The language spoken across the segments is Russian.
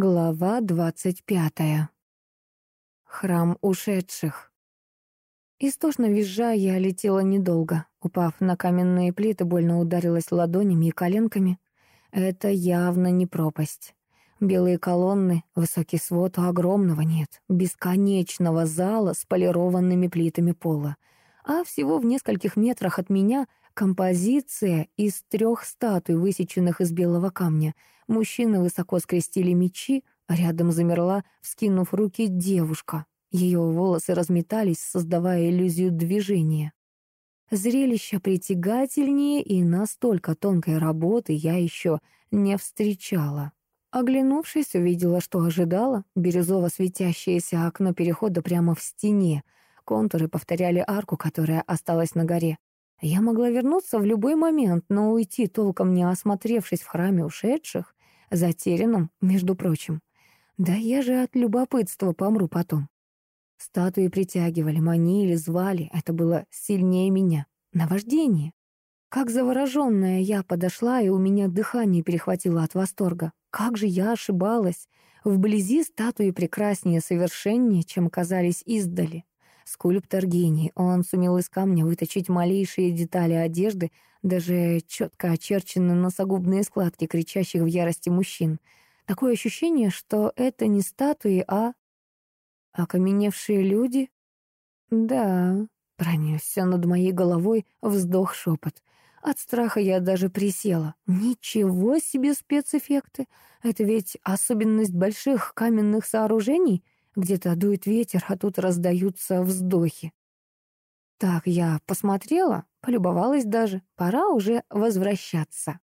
Глава двадцать пятая. Храм ушедших. Истошно визжа, я летела недолго. Упав на каменные плиты, больно ударилась ладонями и коленками. Это явно не пропасть. Белые колонны, высокий свод огромного нет, бесконечного зала с полированными плитами пола. А всего в нескольких метрах от меня композиция из трех статуй, высеченных из белого камня — Мужчины высоко скрестили мечи, а рядом замерла, вскинув руки, девушка. Ее волосы разметались, создавая иллюзию движения. Зрелище притягательнее и настолько тонкой работы я еще не встречала. Оглянувшись, увидела, что ожидала. Бирюзово светящееся окно перехода прямо в стене. Контуры повторяли арку, которая осталась на горе. Я могла вернуться в любой момент, но уйти, толком не осмотревшись в храме ушедших, Затерянным, между прочим. Да я же от любопытства помру потом. Статуи притягивали, манили, звали. Это было сильнее меня. Наваждение. Как завороженная я подошла, и у меня дыхание перехватило от восторга. Как же я ошибалась. Вблизи статуи прекраснее, совершеннее, чем казались издали. Скульптор гений. Он сумел из камня выточить малейшие детали одежды, даже четко очерчены носогубные складки кричащих в ярости мужчин. Такое ощущение, что это не статуи, а... Окаменевшие люди? Да, пронесся над моей головой вздох-шепот. От страха я даже присела. Ничего себе спецэффекты! Это ведь особенность больших каменных сооружений. Где-то дует ветер, а тут раздаются вздохи. Так, я посмотрела, полюбовалась даже. Пора уже возвращаться.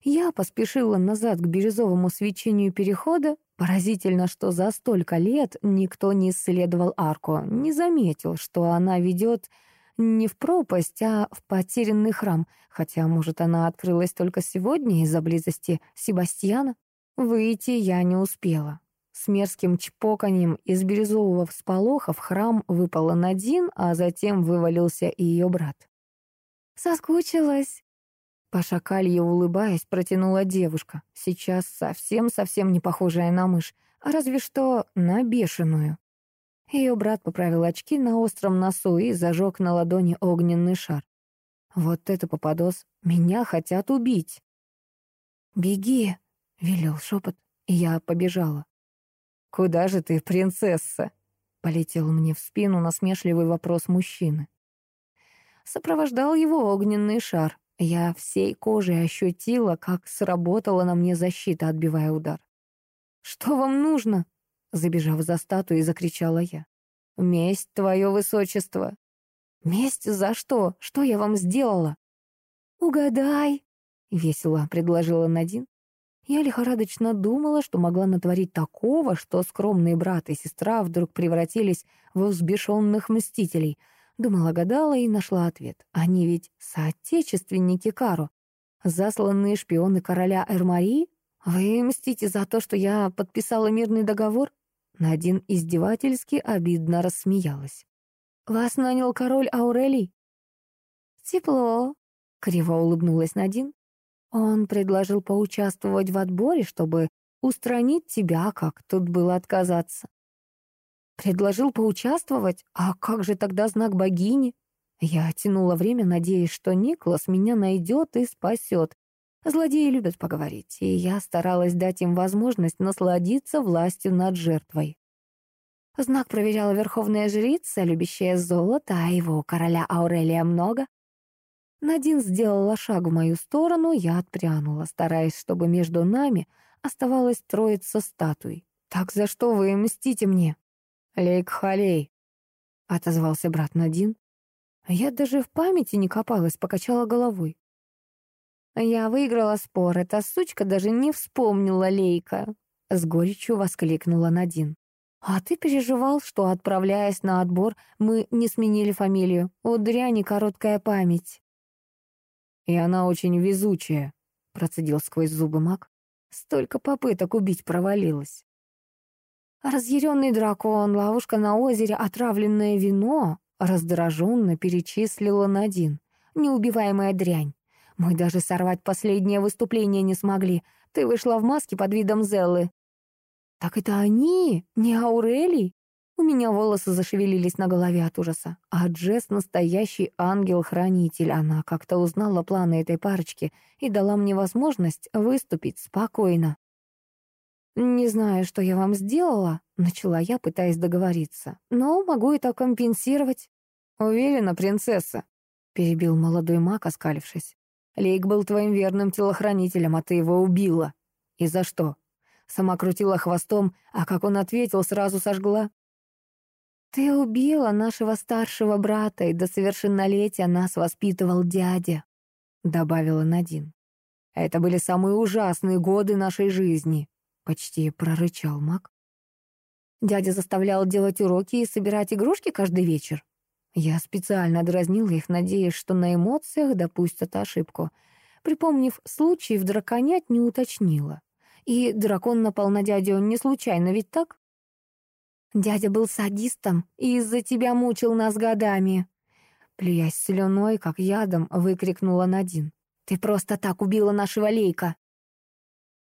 Я поспешила назад к бирюзовому свечению перехода. Поразительно, что за столько лет никто не исследовал арку, не заметил, что она ведет не в пропасть, а в потерянный храм, хотя, может, она открылась только сегодня из-за близости Себастьяна. Выйти я не успела. С мерзким чпоканьем из бирюзового всполоха в храм выпала Надин, а затем вывалился и ее брат. «Соскучилась?» По шакалье улыбаясь, протянула девушка, сейчас совсем-совсем не похожая на мышь, а разве что на бешеную. Ее брат поправил очки на остром носу и зажег на ладони огненный шар. Вот это попадос, меня хотят убить. «Беги», — велел шепот, и я побежала. «Куда же ты, принцесса?» — полетел мне в спину насмешливый вопрос мужчины. Сопровождал его огненный шар. Я всей кожей ощутила, как сработала на мне защита, отбивая удар. «Что вам нужно?» — забежав за статуей, закричала я. «Месть, твое высочество!» «Месть за что? Что я вам сделала?» «Угадай!» — весело предложила Надин. Я лихорадочно думала, что могла натворить такого, что скромные брат и сестра вдруг превратились в взбешенных мстителей. Думала, гадала и нашла ответ. Они ведь соотечественники Кару. Засланные шпионы короля Эрмарии? Вы мстите за то, что я подписала мирный договор? Надин издевательски обидно рассмеялась. «Вас нанял король Аурелий?» «Тепло», — криво улыбнулась Надин. Он предложил поучаствовать в отборе, чтобы устранить тебя, как тут было отказаться. Предложил поучаствовать? А как же тогда знак богини? Я тянула время, надеясь, что Никлас меня найдет и спасет. Злодеи любят поговорить, и я старалась дать им возможность насладиться властью над жертвой. Знак проверяла верховная жрица, любящая золото, а его у короля Аурелия много. Надин сделала шаг в мою сторону, я отпрянула, стараясь, чтобы между нами оставалась троица статуй. «Так за что вы мстите мне?» «Лейк Халей», — отозвался брат Надин. Я даже в памяти не копалась, покачала головой. «Я выиграла спор, эта сучка даже не вспомнила Лейка», — с горечью воскликнула Надин. «А ты переживал, что, отправляясь на отбор, мы не сменили фамилию. У дряни короткая память». «И она очень везучая», — процедил сквозь зубы маг. «Столько попыток убить провалилось». «Разъяренный дракон, ловушка на озере, отравленное вино», — раздраженно перечислила Надин. «Неубиваемая дрянь. Мы даже сорвать последнее выступление не смогли. Ты вышла в маске под видом Зеллы». Так это они, не Аурелий? У меня волосы зашевелились на голове от ужаса. А Джесс — настоящий ангел-хранитель. Она как-то узнала планы этой парочки и дала мне возможность выступить спокойно. «Не знаю, что я вам сделала», — начала я, пытаясь договориться. «Но могу это компенсировать». «Уверена, принцесса», — перебил молодой маг, оскалившись. «Лейк был твоим верным телохранителем, а ты его убила. И за что?» Сама крутила хвостом, а как он ответил, сразу сожгла. «Ты убила нашего старшего брата, и до совершеннолетия нас воспитывал дядя», — добавила Надин. «Это были самые ужасные годы нашей жизни», — почти прорычал маг. Дядя заставлял делать уроки и собирать игрушки каждый вечер. Я специально дразнила их, надеясь, что на эмоциях допустят ошибку. Припомнив случай, в драконят не уточнила. И дракон напал на дядю не случайно, ведь так? Дядя был садистом и из-за тебя мучил нас годами. Плюясь слюной, как ядом, выкрикнула Надин. Ты просто так убила нашего Лейка.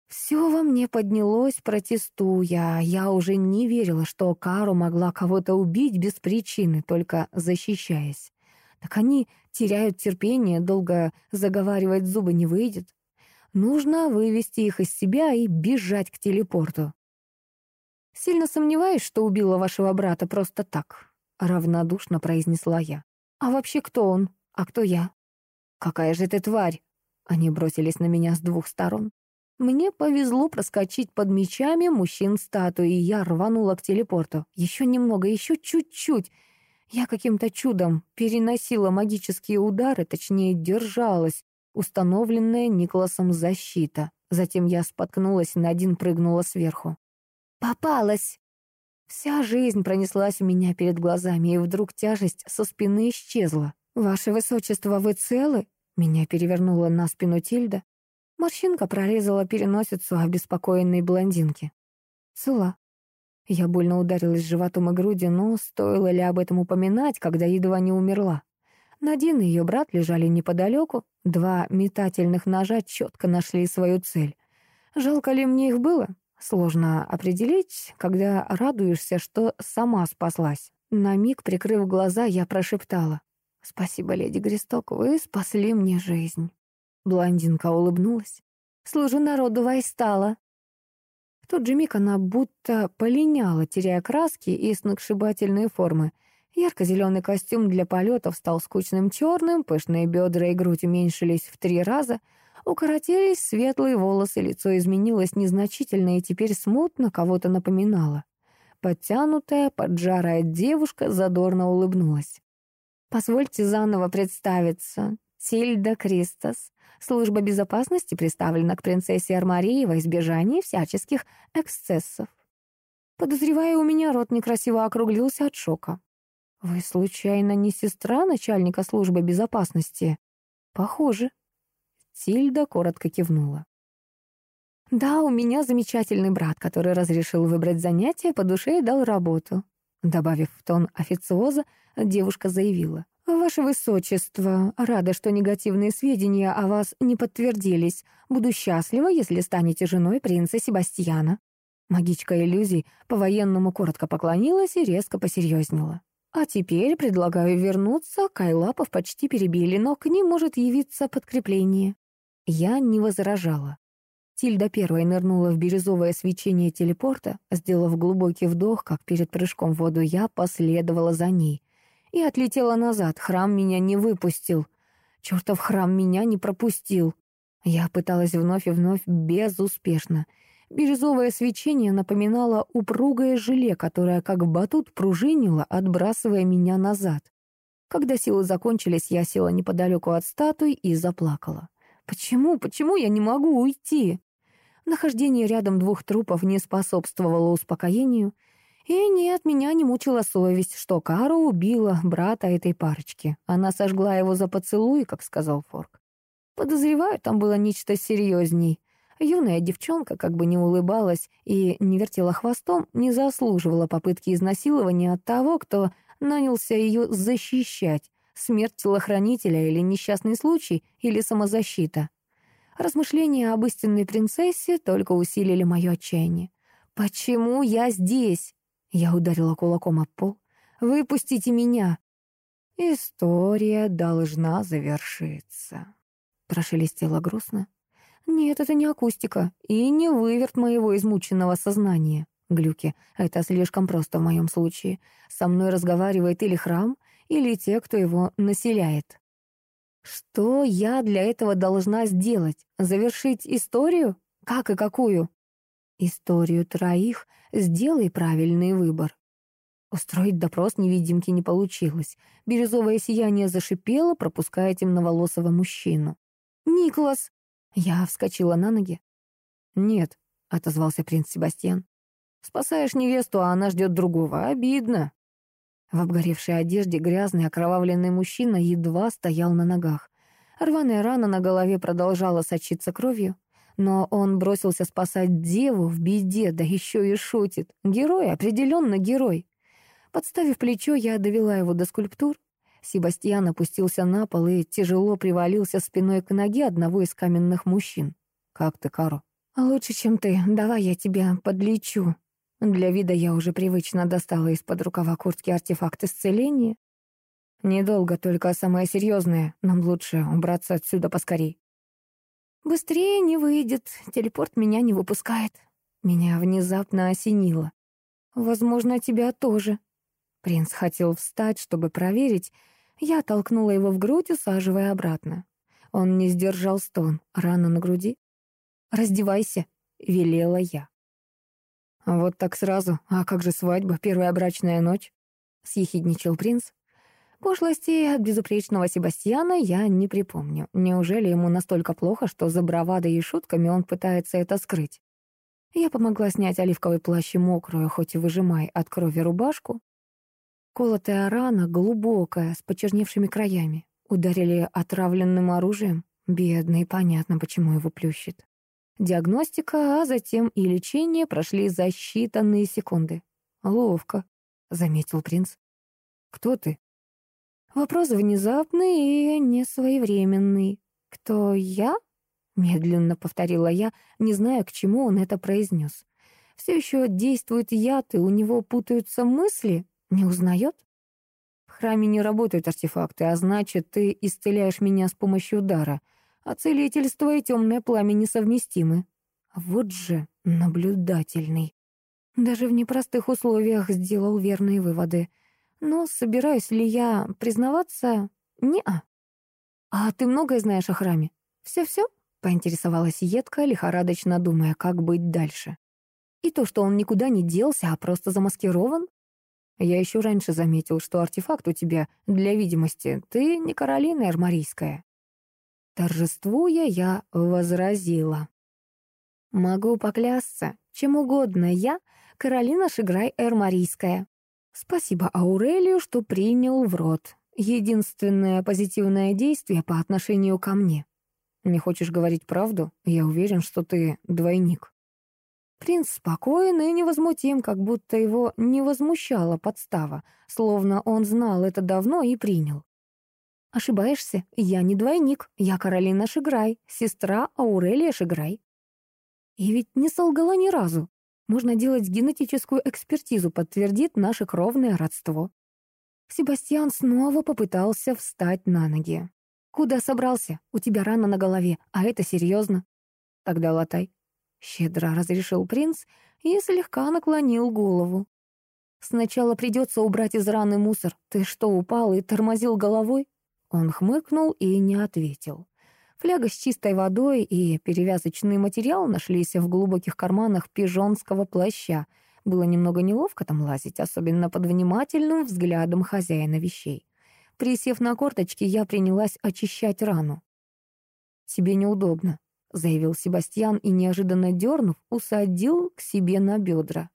Все во мне поднялось, протестуя. Я уже не верила, что Кару могла кого-то убить без причины, только защищаясь. Так они теряют терпение, долго заговаривать зубы не выйдет. Нужно вывести их из себя и бежать к телепорту. «Сильно сомневаюсь, что убила вашего брата просто так», — равнодушно произнесла я. «А вообще кто он? А кто я?» «Какая же ты тварь!» Они бросились на меня с двух сторон. Мне повезло проскочить под мечами мужчин статуи, и я рванула к телепорту. Еще немного, еще чуть-чуть. Я каким-то чудом переносила магические удары, точнее, держалась, установленная Николасом защита. Затем я споткнулась и на один прыгнула сверху. Попалась. Вся жизнь пронеслась у меня перед глазами, и вдруг тяжесть со спины исчезла. «Ваше высочество, вы целы?» Меня перевернула на спину Тильда. Морщинка прорезала переносицу обеспокоенной блондинки. «Цела». Я больно ударилась животом и грудью, но стоило ли об этом упоминать, когда едва не умерла? Надин и ее брат лежали неподалеку. Два метательных ножа четко нашли свою цель. Жалко ли мне их было? Сложно определить, когда радуешься, что сама спаслась. На миг, прикрыв глаза, я прошептала. «Спасибо, леди Гресток, вы спасли мне жизнь». Блондинка улыбнулась. «Служу народу Вайстала». В тот же миг она будто полиняла, теряя краски и сногсшибательные формы. Ярко-зеленый костюм для полетов стал скучным черным, пышные бедра и грудь уменьшились в три раза — Укоротились светлые волосы, лицо изменилось незначительно и теперь смутно кого-то напоминало. Подтянутая, поджарая девушка задорно улыбнулась. «Позвольте заново представиться. Тильда Кристос. Служба безопасности представлена к принцессе Армарии во избежание всяческих эксцессов». Подозревая, у меня рот некрасиво округлился от шока. «Вы, случайно, не сестра начальника службы безопасности?» «Похоже», Тильда коротко кивнула. «Да, у меня замечательный брат, который разрешил выбрать занятие по душе и дал работу». Добавив в тон официоза, девушка заявила. «Ваше Высочество, рада, что негативные сведения о вас не подтвердились. Буду счастлива, если станете женой принца Себастьяна». Магичка иллюзий по-военному коротко поклонилась и резко посерьезнела. А теперь предлагаю вернуться, Кайлапов почти перебили, но к ним может явиться подкрепление. Я не возражала. Тильда первой нырнула в бирюзовое свечение телепорта, сделав глубокий вдох, как перед прыжком в воду, я последовала за ней. И отлетела назад, храм меня не выпустил. Чертов храм меня не пропустил. Я пыталась вновь и вновь безуспешно. Бирюзовое свечение напоминало упругое желе, которое как батут пружинило, отбрасывая меня назад. Когда силы закончились, я села неподалеку от статуи и заплакала. Почему, почему я не могу уйти? Нахождение рядом двух трупов не способствовало успокоению. И нет, меня не мучила совесть, что Кару убила брата этой парочки. Она сожгла его за поцелуй, как сказал Форк. Подозреваю, там было нечто серьезней. Юная девчонка как бы не улыбалась и не вертела хвостом, не заслуживала попытки изнасилования от того, кто нанялся ее защищать, Смерть телохранителя или несчастный случай, или самозащита. Размышления об истинной принцессе только усилили мое отчаяние. «Почему я здесь?» Я ударила кулаком об пол. «Выпустите меня!» «История должна завершиться», — прошелестело грустно. «Нет, это не акустика и не выверт моего измученного сознания. Глюки — это слишком просто в моем случае. Со мной разговаривает или храм, или те, кто его населяет. Что я для этого должна сделать? Завершить историю? Как и какую? Историю троих «Сделай правильный выбор». Устроить допрос невидимки не получилось. Бирюзовое сияние зашипело, пропуская темноволосого мужчину. «Никлас!» Я вскочила на ноги. «Нет», — отозвался принц Себастьян. «Спасаешь невесту, а она ждет другого. Обидно». В обгоревшей одежде грязный окровавленный мужчина едва стоял на ногах. Рваная рана на голове продолжала сочиться кровью. Но он бросился спасать деву в беде, да еще и шутит. Герой, определенно герой. Подставив плечо, я довела его до скульптур. Себастьян опустился на пол и тяжело привалился спиной к ноге одного из каменных мужчин. «Как ты, Каро?» «Лучше, чем ты. Давай я тебя подлечу». Для вида я уже привычно достала из-под рукава куртки артефакт исцеления. «Недолго, только самое серьезное. Нам лучше убраться отсюда поскорей». «Быстрее не выйдет. Телепорт меня не выпускает». Меня внезапно осенило. «Возможно, тебя тоже». Принц хотел встать, чтобы проверить. Я толкнула его в грудь, усаживая обратно. Он не сдержал стон. Рана на груди. «Раздевайся», — велела я. «Вот так сразу? А как же свадьба, первая брачная ночь?» — съехидничал принц. Пошлости от безупречного Себастьяна я не припомню. Неужели ему настолько плохо, что за бравадой и шутками он пытается это скрыть? Я помогла снять оливковый плащ и мокрую, хоть и выжимай от крови рубашку. Колотая рана, глубокая, с почерневшими краями. Ударили отравленным оружием. Бедный, понятно, почему его плющит. Диагностика, а затем и лечение прошли за считанные секунды. «Ловко», — заметил принц. «Кто ты?» Вопрос внезапный и несвоевременный. «Кто я?» — медленно повторила я, не зная, к чему он это произнес. «Все еще действует яд, и у него путаются мысли? Не узнает?» «В храме не работают артефакты, а значит, ты исцеляешь меня с помощью удара, а целительство и темное пламя несовместимы». Вот же наблюдательный. Даже в непростых условиях сделал верные выводы — но собираюсь ли я признаваться? Не-а. А ты многое знаешь о храме? Все-все? Поинтересовалась едко, лихорадочно думая, как быть дальше. И то, что он никуда не делся, а просто замаскирован? Я еще раньше заметил, что артефакт у тебя для видимости. Ты не Каролина Эрмарийская. Торжествуя, я возразила. Могу поклясться, чем угодно я Каролина Шиграй Эрмарийская. Спасибо Аурелию, что принял в рот. Единственное позитивное действие по отношению ко мне. Не хочешь говорить правду? Я уверен, что ты двойник. Принц спокоен и невозмутим, как будто его не возмущала подстава, словно он знал это давно и принял. Ошибаешься, я не двойник, я Каролина Шиграй, сестра Аурелия Шиграй. И ведь не солгала ни разу. Можно делать генетическую экспертизу, подтвердит наше кровное родство. Себастьян снова попытался встать на ноги. «Куда собрался? У тебя рана на голове, а это серьезно». «Тогда латай». Щедро разрешил принц и слегка наклонил голову. «Сначала придется убрать из раны мусор. Ты что, упал и тормозил головой?» Он хмыкнул и не ответил. Фляга с чистой водой и перевязочный материал нашлись в глубоких карманах пижонского плаща. Было немного неловко там лазить, особенно под внимательным взглядом хозяина вещей. Присев на корточки, я принялась очищать рану. «Тебе неудобно», — заявил Себастьян и, неожиданно дернув, усадил к себе на бедра.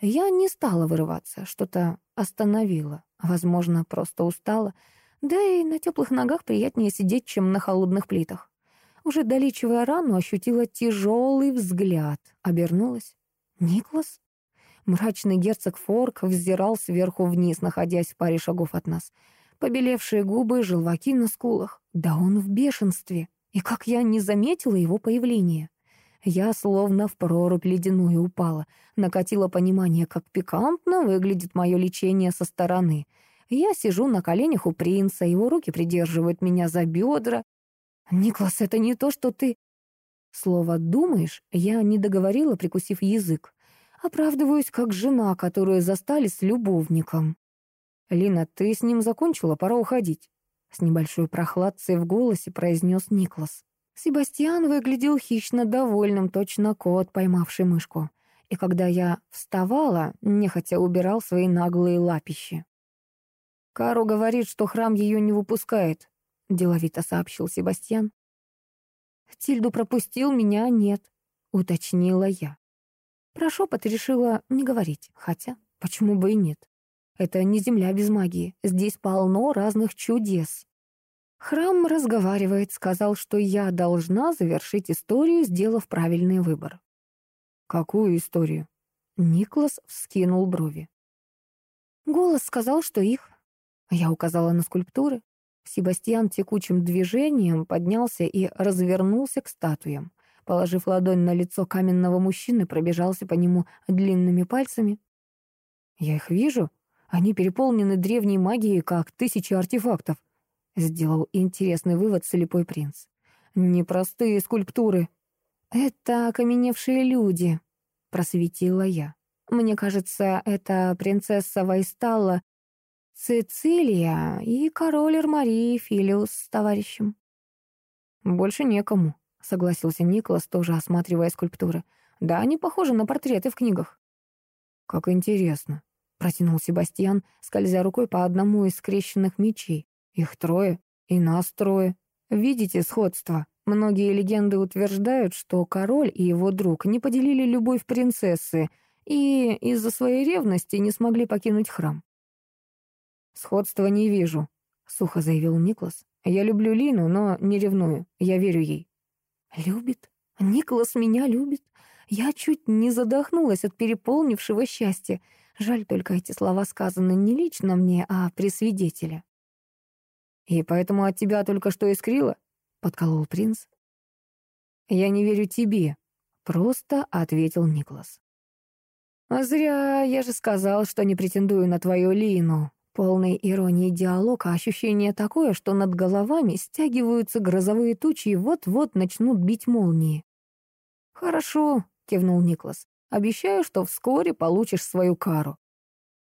Я не стала вырываться, что-то остановило. Возможно, просто устала — да и на теплых ногах приятнее сидеть, чем на холодных плитах. Уже долечивая рану, ощутила тяжелый взгляд. Обернулась. «Никлас?» Мрачный герцог Форк взирал сверху вниз, находясь в паре шагов от нас. Побелевшие губы, желваки на скулах. Да он в бешенстве. И как я не заметила его появления. Я словно в прорубь ледяную упала. Накатило понимание, как пикантно выглядит мое лечение со стороны. Я сижу на коленях у принца, его руки придерживают меня за бедра. «Никлас, это не то, что ты...» Слово «думаешь» я не договорила, прикусив язык. Оправдываюсь, как жена, которую застали с любовником. «Лина, ты с ним закончила, пора уходить», — с небольшой прохладцей в голосе произнес Никлас. Себастьян выглядел хищно довольным, точно кот, поймавший мышку. И когда я вставала, нехотя убирал свои наглые лапищи. «Кару говорит, что храм ее не выпускает», — деловито сообщил Себастьян. «Тильду пропустил, меня нет», — уточнила я. Про шепот решила не говорить, хотя почему бы и нет. Это не земля без магии, здесь полно разных чудес. Храм разговаривает, сказал, что я должна завершить историю, сделав правильный выбор. «Какую историю?» Никлас вскинул брови. Голос сказал, что их. Я указала на скульптуры. Себастьян текучим движением поднялся и развернулся к статуям. Положив ладонь на лицо каменного мужчины, пробежался по нему длинными пальцами. «Я их вижу. Они переполнены древней магией, как тысячи артефактов», — сделал интересный вывод слепой принц. «Непростые скульптуры». «Это окаменевшие люди», — просветила я. «Мне кажется, это принцесса Вайстала Цицилия и король Эрмарии Филиус с товарищем». «Больше некому», — согласился Николас, тоже осматривая скульптуры. «Да, они похожи на портреты в книгах». «Как интересно», — протянул Себастьян, скользя рукой по одному из скрещенных мечей. «Их трое, и нас трое. Видите сходство? Многие легенды утверждают, что король и его друг не поделили любовь принцессы и из-за своей ревности не смогли покинуть храм». «Сходства не вижу», — сухо заявил Никлас. «Я люблю Лину, но не ревную. Я верю ей». Любит? Николас меня любит? Я чуть не задохнулась от переполнившего счастья. Жаль только эти слова сказаны не лично мне, а при свидетеле. «И поэтому от тебя только что искрило?» — подколол принц. «Я не верю тебе», — просто ответил Николас. «А зря, я же сказал, что не претендую на твою Лину», Полный иронии диалог, а ощущение такое, что над головами стягиваются грозовые тучи и вот-вот начнут бить молнии. «Хорошо», — кивнул Никлас. «Обещаю, что вскоре получишь свою кару».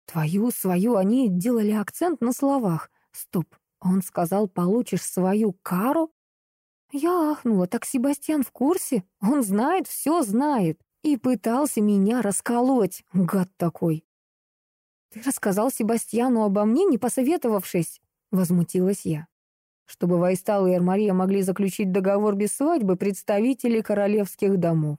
«Твою, свою» они делали акцент на словах. «Стоп, он сказал, получишь свою кару?» Я ахнула, так Себастьян в курсе? Он знает, все знает. И пытался меня расколоть, гад такой. «Ты рассказал Себастьяну обо мне, не посоветовавшись?» — возмутилась я. Чтобы Вайстал и Эрмария могли заключить договор без свадьбы представители королевских домов.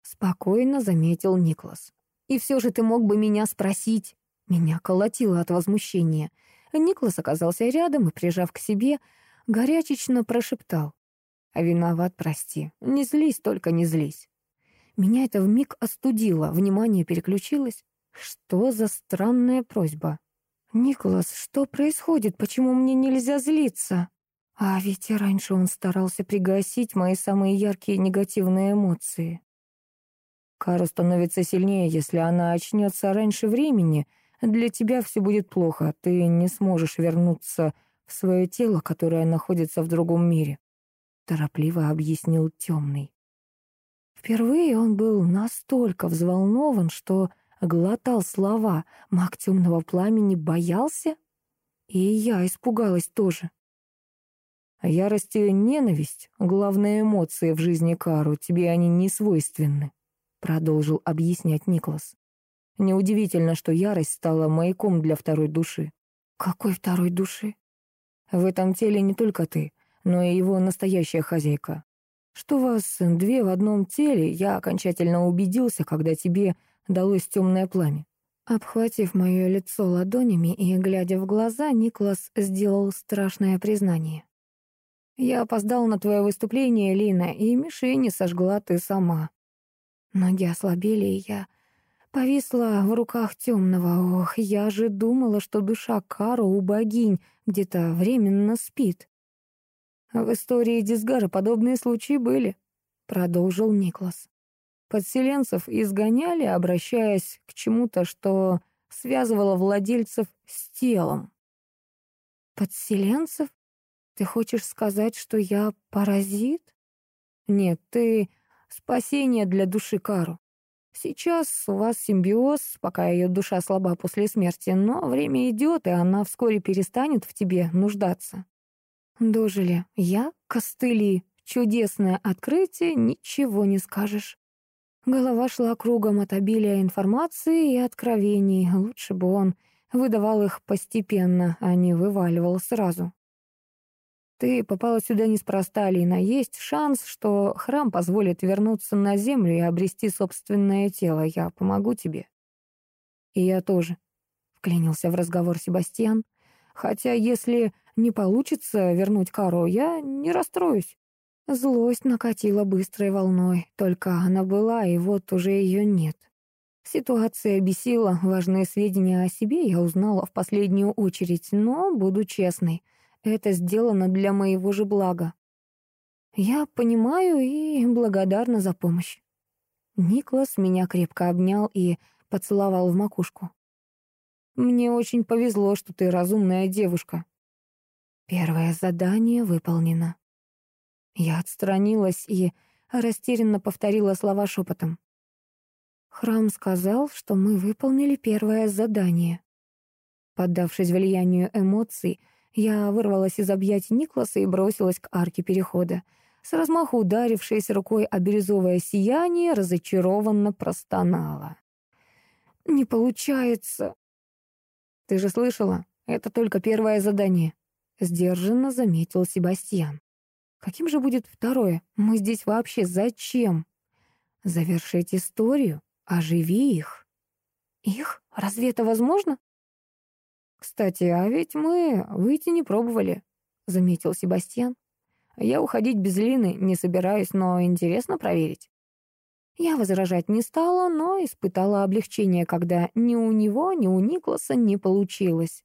Спокойно заметил Никлас. «И все же ты мог бы меня спросить». Меня колотило от возмущения. Никлас оказался рядом и, прижав к себе, горячечно прошептал. «Виноват, прости. Не злись, только не злись». Меня это вмиг остудило, внимание переключилось. Что за странная просьба? «Николас, что происходит? Почему мне нельзя злиться?» А ведь и раньше он старался пригасить мои самые яркие негативные эмоции. Кара становится сильнее, если она очнется раньше времени. Для тебя все будет плохо, ты не сможешь вернуться в свое тело, которое находится в другом мире», — торопливо объяснил темный. Впервые он был настолько взволнован, что глотал слова, маг темного пламени боялся? И я испугалась тоже. Ярость и ненависть — главные эмоции в жизни Кару, тебе они не свойственны, — продолжил объяснять Никлас. Неудивительно, что ярость стала маяком для второй души. Какой второй души? В этом теле не только ты, но и его настоящая хозяйка. Что вас две в одном теле, я окончательно убедился, когда тебе далось темное пламя. Обхватив мое лицо ладонями и глядя в глаза, Никлас сделал страшное признание. «Я опоздал на твое выступление, Лина, и мишени сожгла ты сама». Ноги ослабели, и я повисла в руках темного. Ох, я же думала, что душа Кару у богинь где-то временно спит. В истории Дисгара подобные случаи были, продолжил Никлас. Подселенцев изгоняли, обращаясь к чему-то, что связывало владельцев с телом. Подселенцев? Ты хочешь сказать, что я паразит? Нет, ты спасение для души Кару. Сейчас у вас симбиоз, пока ее душа слаба после смерти, но время идет, и она вскоре перестанет в тебе нуждаться. Дожили. Я костыли. Чудесное открытие, ничего не скажешь. Голова шла кругом от обилия информации и откровений. Лучше бы он выдавал их постепенно, а не вываливал сразу. Ты попала сюда неспроста, Лина. Есть шанс, что храм позволит вернуться на землю и обрести собственное тело. Я помогу тебе. И я тоже, — вклинился в разговор Себастьян. Хотя если не получится вернуть Кару, я не расстроюсь. Злость накатила быстрой волной. Только она была, и вот уже ее нет. Ситуация бесила. Важные сведения о себе я узнала в последнюю очередь, но буду честной — это сделано для моего же блага. Я понимаю и благодарна за помощь. Никлас меня крепко обнял и поцеловал в макушку. «Мне очень повезло, что ты разумная девушка». Первое задание выполнено. Я отстранилась и растерянно повторила слова шепотом. Храм сказал, что мы выполнили первое задание. Поддавшись влиянию эмоций, я вырвалась из объятий Никласа и бросилась к арке перехода. С размаху ударившись рукой о бирюзовое сияние, разочарованно простонала. «Не получается». «Ты же слышала? Это только первое задание», — сдержанно заметил Себастьян. «Каким же будет второе? Мы здесь вообще зачем?» «Завершить историю, оживи их». «Их? Разве это возможно?» «Кстати, а ведь мы выйти не пробовали», — заметил Себастьян. «Я уходить без Лины не собираюсь, но интересно проверить». Я возражать не стала, но испытала облегчение, когда ни у него, ни у Никласа не получилось.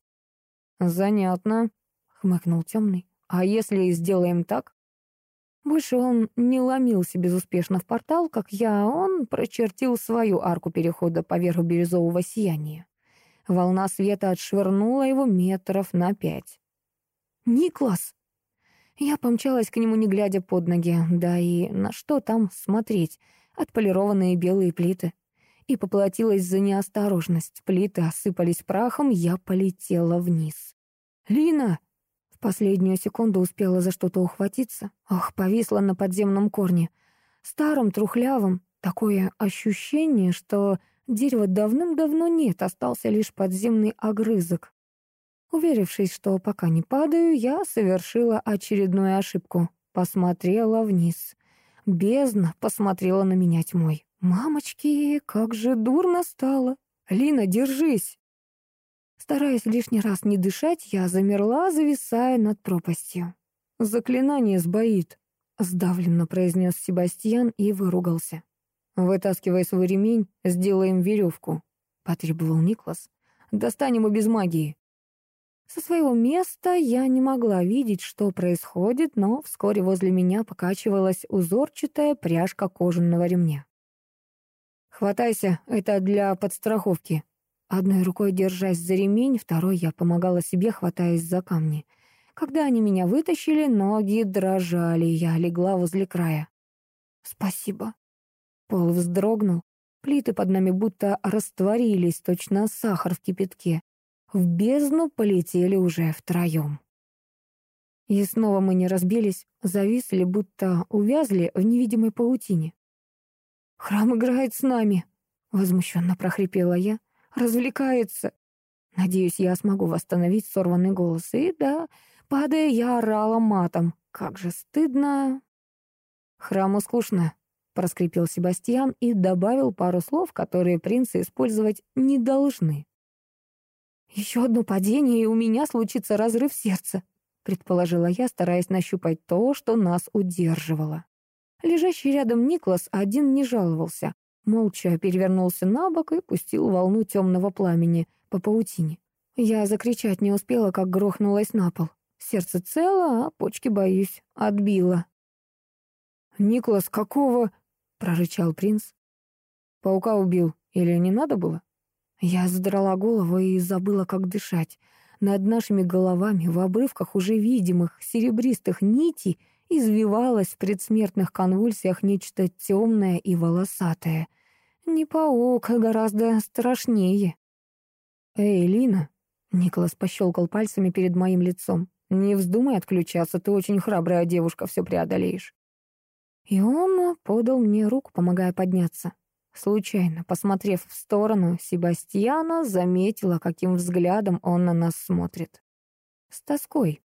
«Занятно», — хмыкнул темный. «А если сделаем так?» Больше он не ломился безуспешно в портал, как я, он прочертил свою арку перехода поверх бирюзового сияния. Волна света отшвырнула его метров на пять. «Никлас!» Я помчалась к нему, не глядя под ноги. Да и на что там смотреть? Отполированные белые плиты. И поплатилась за неосторожность. Плиты осыпались прахом, я полетела вниз. «Лина!» В последнюю секунду успела за что-то ухватиться. Ах, повисла на подземном корне. Старым, трухлявым. Такое ощущение, что Дерева давным-давно нет, остался лишь подземный огрызок. Уверившись, что пока не падаю, я совершила очередную ошибку. Посмотрела вниз. Бездна посмотрела на меня тьмой. «Мамочки, как же дурно стало! Лина, держись!» Стараясь лишний раз не дышать, я замерла, зависая над пропастью. «Заклинание сбоит», — сдавленно произнес Себастьян и выругался. «Вытаскивай свой ремень, сделаем веревку», — потребовал Никлас. «Достанем и без магии». Со своего места я не могла видеть, что происходит, но вскоре возле меня покачивалась узорчатая пряжка кожаного ремня. «Хватайся, это для подстраховки». Одной рукой держась за ремень, второй я помогала себе, хватаясь за камни. Когда они меня вытащили, ноги дрожали, я легла возле края. «Спасибо», Пол вздрогнул. Плиты под нами будто растворились, точно сахар в кипятке. В бездну полетели уже втроем. И снова мы не разбились, зависли, будто увязли в невидимой паутине. «Храм играет с нами», — возмущенно прохрипела я. «Развлекается». Надеюсь, я смогу восстановить сорванный голос. И да, падая, я орала матом. Как же стыдно. Храму скучно, проскрипел Себастьян и добавил пару слов, которые принцы использовать не должны. «Еще одно падение, и у меня случится разрыв сердца», предположила я, стараясь нащупать то, что нас удерживало. Лежащий рядом Никлас один не жаловался, молча перевернулся на бок и пустил волну темного пламени по паутине. Я закричать не успела, как грохнулась на пол. Сердце цело, а почки, боюсь, отбило. «Николас, какого?» — прорычал принц. «Паука убил. Или не надо было?» Я задрала голову и забыла, как дышать. Над нашими головами, в обрывках уже видимых серебристых нитей, извивалось в предсмертных конвульсиях нечто темное и волосатое. Не паук, а гораздо страшнее. «Эй, Лина!» — Николас пощелкал пальцами перед моим лицом. «Не вздумай отключаться, ты очень храбрая девушка, все преодолеешь». И он подал мне руку, помогая подняться. Случайно, посмотрев в сторону, Себастьяна заметила, каким взглядом он на нас смотрит. С тоской.